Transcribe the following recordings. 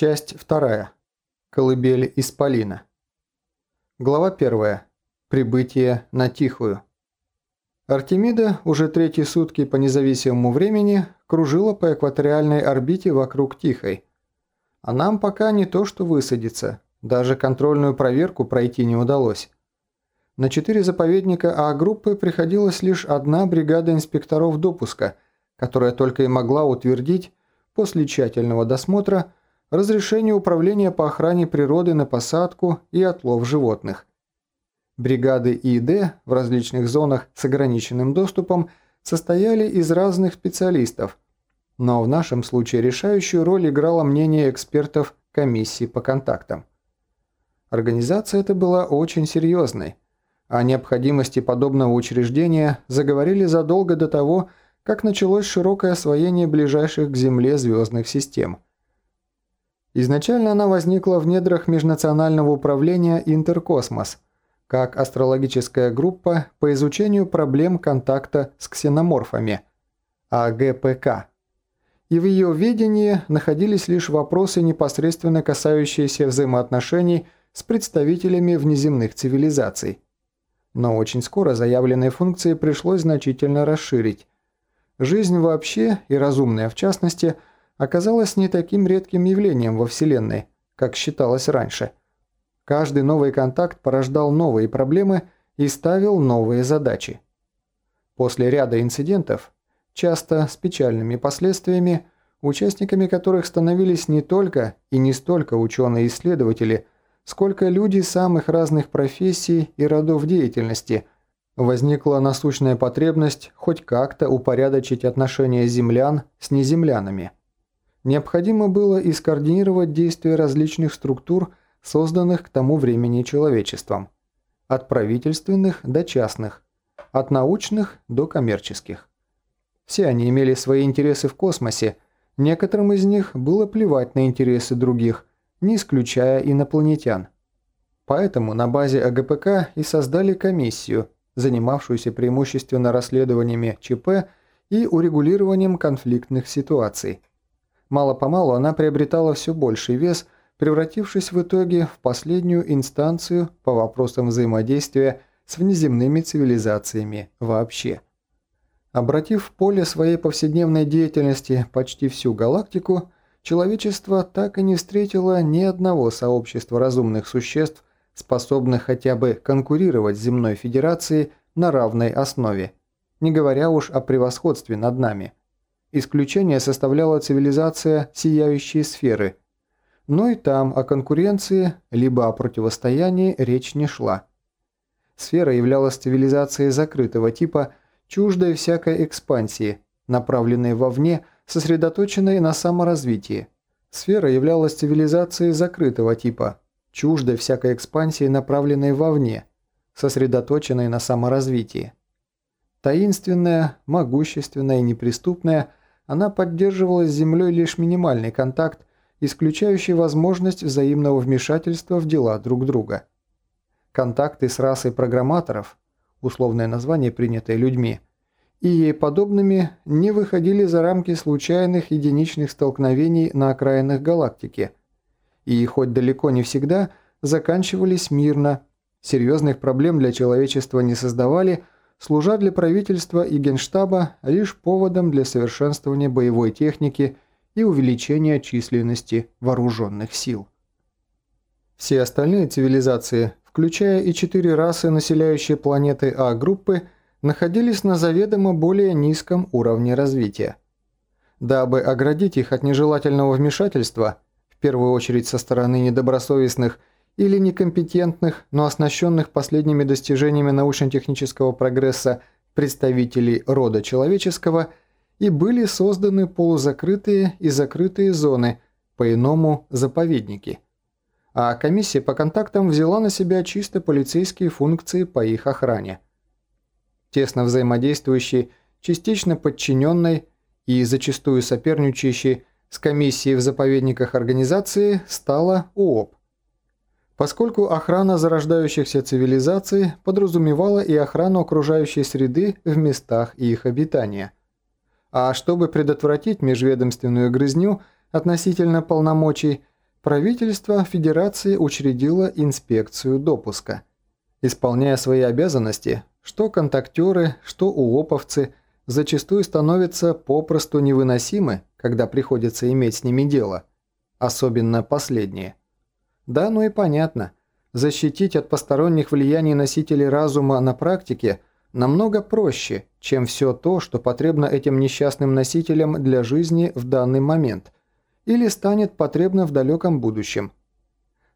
Часть вторая. Колыбель Исполина. Глава первая. Прибытие на Тихую. Артемида уже третьи сутки по независимому времени кружила по экваториальной орбите вокруг Тихой. А нам пока не то что высадиться, даже контрольную проверку пройти не удалось. На четыре заповедника А-группы приходилась лишь одна бригада инспекторов допуска, которая только и могла утвердить, после тщательного досмотра, разрешение управления по охране природы на посадку и отлов животных. Бригады ИД в различных зонах с ограниченным доступом состояли из разных специалистов, но в нашем случае решающую роль играло мнение экспертов комиссии по контактам. Организация эта была очень серьезной. О необходимости подобного учреждения заговорили задолго до того, как началось широкое освоение ближайших к Земле звездных систем. Изначально она возникла в недрах Межнационального управления «Интеркосмос», как астрологическая группа по изучению проблем контакта с ксеноморфами, АГПК. И в ее ведении находились лишь вопросы, непосредственно касающиеся взаимоотношений с представителями внеземных цивилизаций. Но очень скоро заявленные функции пришлось значительно расширить. Жизнь вообще, и разумная в частности, оказалась не таким редким явлением во Вселенной, как считалось раньше. Каждый новый контакт порождал новые проблемы и ставил новые задачи. После ряда инцидентов, часто с печальными последствиями, участниками которых становились не только и не столько ученые-исследователи, сколько люди самых разных профессий и родов деятельности – возникла насущная потребность хоть как-то упорядочить отношения землян с неземлянами. Необходимо было и скоординировать действия различных структур, созданных к тому времени человечеством. От правительственных до частных, от научных до коммерческих. Все они имели свои интересы в космосе, некоторым из них было плевать на интересы других, не исключая инопланетян. Поэтому на базе АГПК и создали комиссию – занимавшуюся преимущественно расследованиями ЧП и урегулированием конфликтных ситуаций. Мало-помалу она приобретала все больший вес, превратившись в итоге в последнюю инстанцию по вопросам взаимодействия с внеземными цивилизациями вообще. Обратив в поле своей повседневной деятельности почти всю галактику, человечество так и не встретило ни одного сообщества разумных существ, способных хотя бы конкурировать с земной федерацией на равной основе, не говоря уж о превосходстве над нами. Исключение составляла цивилизация «Сияющие сферы», но и там о конкуренции либо о противостоянии речь не шла. Сфера являлась цивилизацией закрытого типа, чуждой всякой экспансии, направленной вовне, сосредоточенной на саморазвитии. Сфера являлась цивилизацией закрытого типа, чуждой всякой экспансии, направленной вовне, сосредоточенной на саморазвитии. Таинственная, могущественная и неприступная, она поддерживала с Землей лишь минимальный контакт, исключающий возможность взаимного вмешательства в дела друг друга. Контакты с расой программаторов, условное название, принятое людьми, и ей подобными не выходили за рамки случайных единичных столкновений на окраинах галактики – и хоть далеко не всегда заканчивались мирно, серьезных проблем для человечества не создавали, служа для правительства и генштаба лишь поводом для совершенствования боевой техники и увеличения численности вооруженных сил. Все остальные цивилизации, включая и четыре расы, населяющие планеты А-группы, находились на заведомо более низком уровне развития. Дабы оградить их от нежелательного вмешательства – в первую очередь со стороны недобросовестных или некомпетентных, но оснащенных последними достижениями научно-технического прогресса представителей рода человеческого, и были созданы полузакрытые и закрытые зоны, по-иному заповедники. А комиссия по контактам взяла на себя чисто полицейские функции по их охране. Тесно взаимодействующий, частично подчиненной и зачастую соперничающий с комиссией в заповедниках организации стала УОП. Поскольку охрана зарождающихся цивилизаций подразумевала и охрану окружающей среды в местах их обитания. А чтобы предотвратить межведомственную грызню относительно полномочий, правительство Федерации учредило инспекцию допуска. Исполняя свои обязанности, что контактеры, что улоповцы зачастую становятся попросту невыносимы, когда приходится иметь с ними дело, особенно последние. Да, ну и понятно. Защитить от посторонних влияний носителей разума на практике намного проще, чем все то, что потребно этим несчастным носителям для жизни в данный момент или станет потребно в далеком будущем.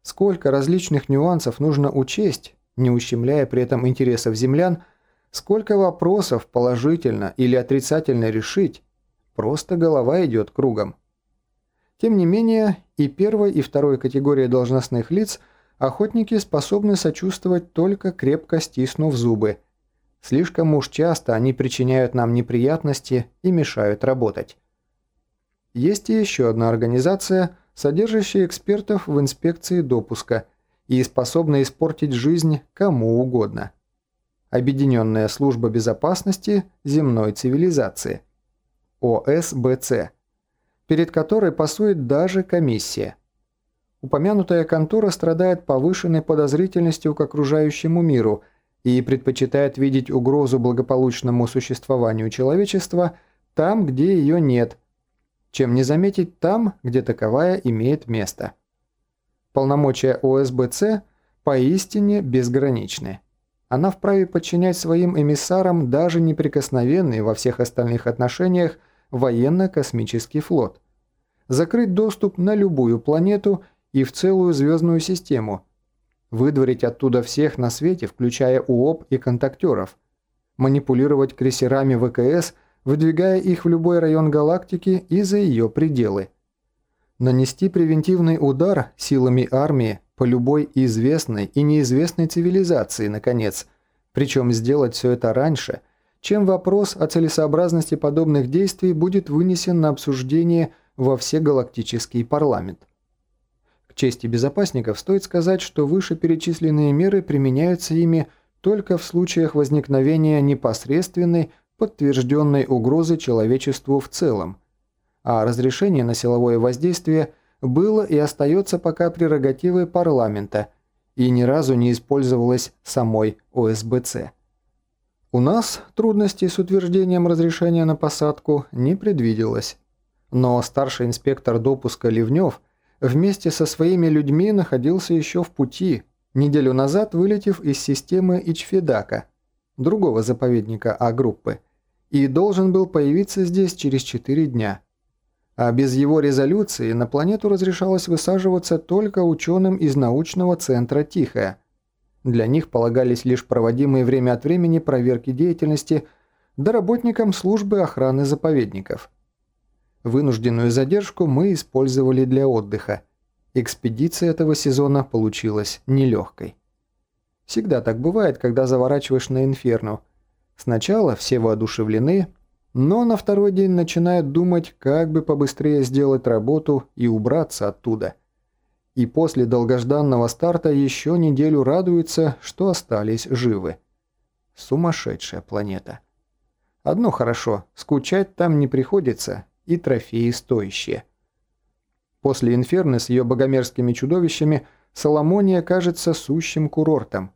Сколько различных нюансов нужно учесть, не ущемляя при этом интересов землян, сколько вопросов положительно или отрицательно решить, просто голова идет кругом. Тем не менее, и первой, и второй категории должностных лиц охотники способны сочувствовать только крепко стиснув зубы. Слишком уж часто они причиняют нам неприятности и мешают работать. Есть и еще одна организация, содержащая экспертов в инспекции допуска и способная испортить жизнь кому угодно. Объединенная служба безопасности земной цивилизации. ОСБЦ перед которой пасует даже комиссия. Упомянутая контора страдает повышенной подозрительностью к окружающему миру и предпочитает видеть угрозу благополучному существованию человечества там, где ее нет, чем не заметить там, где таковая имеет место. Полномочия ОСБЦ поистине безграничны. Она вправе подчинять своим эмиссарам даже неприкосновенный во всех остальных отношениях военно-космический флот, закрыть доступ на любую планету и в целую звездную систему, выдворить оттуда всех на свете, включая УОП и контактеров, манипулировать крейсерами ВКС, выдвигая их в любой район галактики и за ее пределы. Нанести превентивный удар силами армии по любой известной и неизвестной цивилизации, наконец, причем сделать все это раньше – чем вопрос о целесообразности подобных действий будет вынесен на обсуждение во всегалактический парламент. К чести безопасников стоит сказать, что вышеперечисленные меры применяются ими только в случаях возникновения непосредственной подтвержденной угрозы человечеству в целом, а разрешение на силовое воздействие было и остается пока прерогативой парламента и ни разу не использовалось самой ОСБЦ. У нас трудностей с утверждением разрешения на посадку не предвиделось. Но старший инспектор допуска Ливнев вместе со своими людьми находился еще в пути, неделю назад вылетев из системы Ичфедака, другого заповедника А-группы, и должен был появиться здесь через 4 дня. А без его резолюции на планету разрешалось высаживаться только ученым из научного центра «Тихая», для них полагались лишь проводимые время от времени проверки деятельности да работникам службы охраны заповедников. Вынужденную задержку мы использовали для отдыха. Экспедиция этого сезона получилась нелегкой. Всегда так бывает, когда заворачиваешь на инферно. Сначала все воодушевлены, но на второй день начинают думать, как бы побыстрее сделать работу и убраться оттуда – и после долгожданного старта еще неделю радуются, что остались живы. Сумасшедшая планета. Одно хорошо, скучать там не приходится, и трофеи стоящие. После Инферны с ее богомерзкими чудовищами Соломония кажется сущим курортом.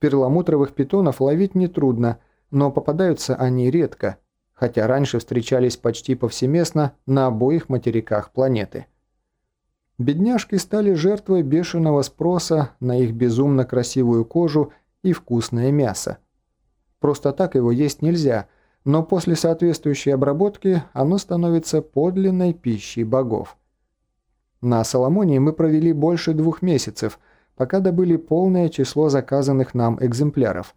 Перламутровых питонов ловить нетрудно, но попадаются они редко, хотя раньше встречались почти повсеместно на обоих материках планеты – Бедняжки стали жертвой бешеного спроса на их безумно красивую кожу и вкусное мясо. Просто так его есть нельзя, но после соответствующей обработки оно становится подлинной пищей богов. На Соломонии мы провели больше двух месяцев, пока добыли полное число заказанных нам экземпляров.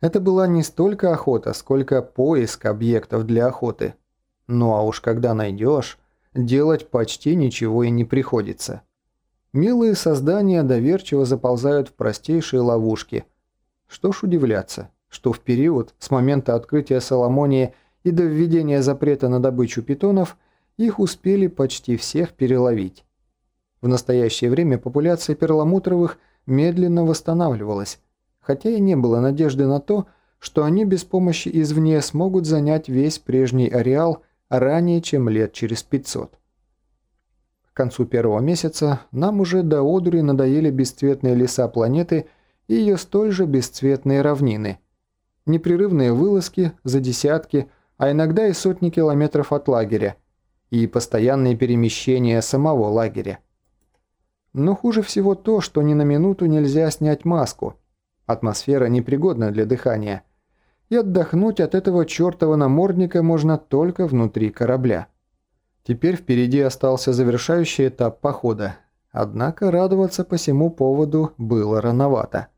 Это была не столько охота, сколько поиск объектов для охоты. Ну а уж когда найдешь делать почти ничего и не приходится. Милые создания доверчиво заползают в простейшие ловушки. Что ж удивляться, что в период с момента открытия Соломонии и до введения запрета на добычу питонов их успели почти всех переловить. В настоящее время популяция перламутровых медленно восстанавливалась, хотя и не было надежды на то, что они без помощи извне смогут занять весь прежний ареал ранее, чем лет через 500. концу первого месяца нам уже до одури надоели бесцветные леса планеты и ее столь же бесцветные равнины. Непрерывные вылазки за десятки, а иногда и сотни километров от лагеря, и постоянные перемещения самого лагеря. Но хуже всего то, что ни на минуту нельзя снять маску. Атмосфера непригодна для дыхания. И отдохнуть от этого чертова намордника можно только внутри корабля. Теперь впереди остался завершающий этап похода. Однако радоваться по всему поводу было рановато.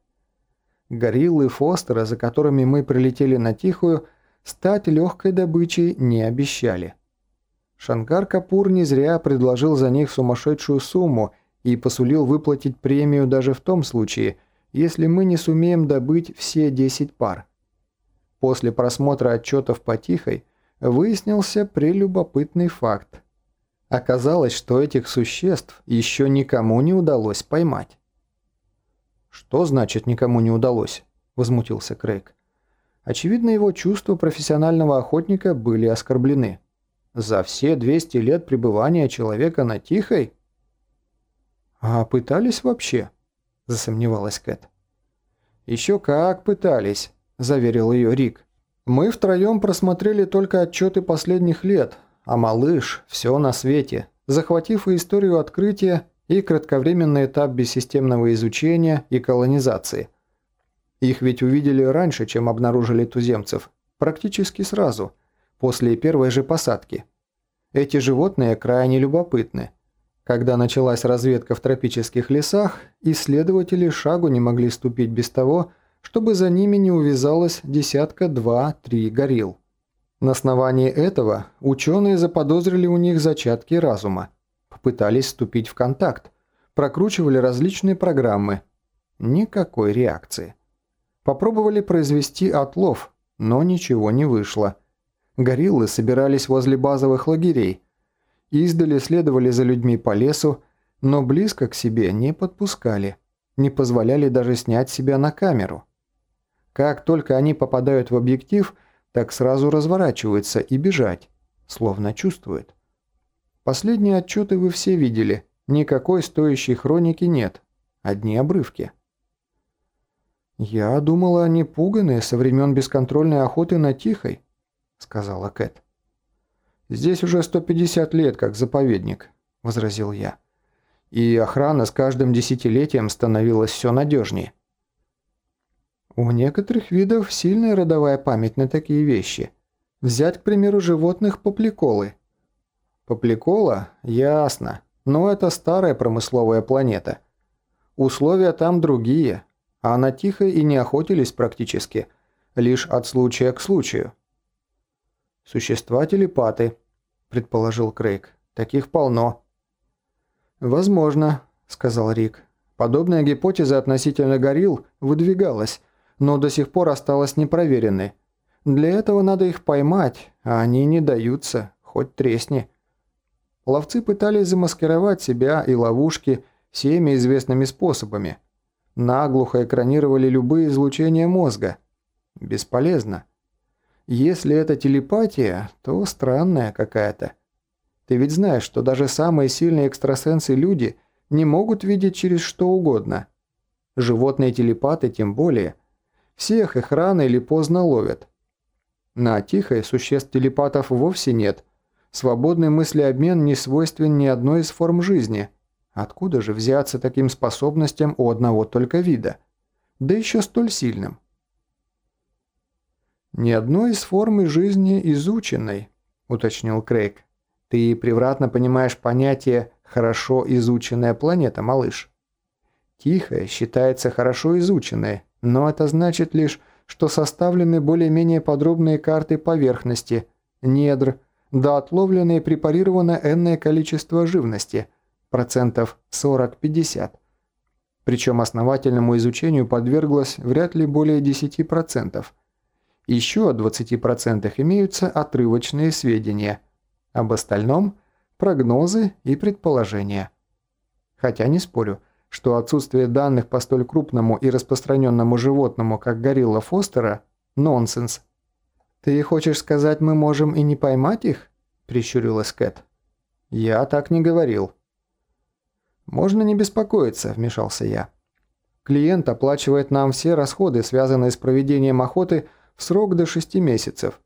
Гориллы Фостера, за которыми мы прилетели на Тихую, стать легкой добычей не обещали. Шанкар Капур не зря предложил за них сумасшедшую сумму и посулил выплатить премию даже в том случае, если мы не сумеем добыть все 10 пар. После просмотра отчетов по Тихой выяснился прелюбопытный факт. Оказалось, что этих существ еще никому не удалось поймать. «Что значит никому не удалось?» – возмутился Крейг. Очевидно, его чувства профессионального охотника были оскорблены. За все 200 лет пребывания человека на Тихой? «А пытались вообще?» – засомневалась Кэт. «Еще как пытались», – заверил ее Рик. «Мы втроем просмотрели только отчеты последних лет, а малыш – все на свете, захватив историю открытия, и кратковременный этап бессистемного изучения и колонизации. Их ведь увидели раньше, чем обнаружили туземцев, практически сразу, после первой же посадки. Эти животные крайне любопытны. Когда началась разведка в тропических лесах, исследователи шагу не могли ступить без того, чтобы за ними не увязалось десятка два-три горилл. На основании этого ученые заподозрили у них зачатки разума, попытались вступить в контакт, прокручивали различные программы. Никакой реакции. Попробовали произвести отлов, но ничего не вышло. Гориллы собирались возле базовых лагерей. Издали следовали за людьми по лесу, но близко к себе не подпускали, не позволяли даже снять себя на камеру. Как только они попадают в объектив – так сразу разворачивается и бежать, словно чувствует. Последние отчеты вы все видели, никакой стоящей хроники нет, одни обрывки. «Я думала, они пуганые со времен бесконтрольной охоты на Тихой», — сказала Кэт. «Здесь уже 150 лет как заповедник», — возразил я. «И охрана с каждым десятилетием становилась все надежнее». У некоторых видов сильная родовая память на такие вещи. Взять, к примеру, животных попликолы. Попликола? Ясно. Но это старая промысловая планета. Условия там другие, а на Тихой и не охотились практически, лишь от случая к случаю. «Существа телепаты», – предположил Крейг. «Таких полно». «Возможно», – сказал Рик. «Подобная гипотеза относительно горилл выдвигалась, но до сих пор осталась непроверенной. Для этого надо их поймать, а они не даются, хоть тресни. Ловцы пытались замаскировать себя и ловушки всеми известными способами. Наглухо экранировали любые излучения мозга. Бесполезно. Если это телепатия, то странная какая-то. Ты ведь знаешь, что даже самые сильные экстрасенсы-люди не могут видеть через что угодно. Животные телепаты тем более – всех их рано или поздно ловят. На Тихой существ телепатов вовсе нет. Свободный мыслеобмен не свойствен ни одной из форм жизни. Откуда же взяться таким способностям у одного только вида? Да еще столь сильным. «Ни одной из форм жизни изученной», – уточнил Крейг. «Ты превратно понимаешь понятие «хорошо изученная планета, малыш». Тихая считается хорошо изученной, но это значит лишь, что составлены более-менее подробные карты поверхности, недр, да отловлено и препарировано энное количество живности, процентов 40-50. Причем основательному изучению подверглось вряд ли более 10%. Еще о 20% имеются отрывочные сведения. Об остальном – прогнозы и предположения. Хотя не спорю – что отсутствие данных по столь крупному и распространенному животному, как горилла Фостера, нонсенс. «Ты хочешь сказать, мы можем и не поймать их?» – прищурилась Кэт. «Я так не говорил». «Можно не беспокоиться», – вмешался я. «Клиент оплачивает нам все расходы, связанные с проведением охоты, в срок до 6 месяцев,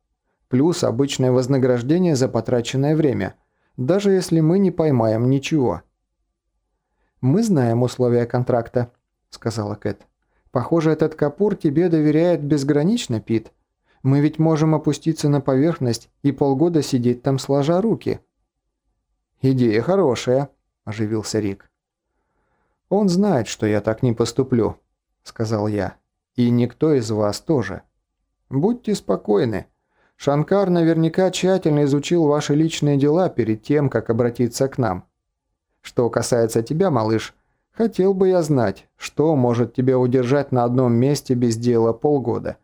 плюс обычное вознаграждение за потраченное время, даже если мы не поймаем ничего». «Мы знаем условия контракта», – сказала Кэт. «Похоже, этот Капур тебе доверяет безгранично, Пит. Мы ведь можем опуститься на поверхность и полгода сидеть там сложа руки». «Идея хорошая», – оживился Рик. «Он знает, что я так не поступлю», – сказал я. «И никто из вас тоже. Будьте спокойны. Шанкар наверняка тщательно изучил ваши личные дела перед тем, как обратиться к нам. Что касается тебя, малыш, хотел бы я знать, что может тебя удержать на одном месте без дела полгода.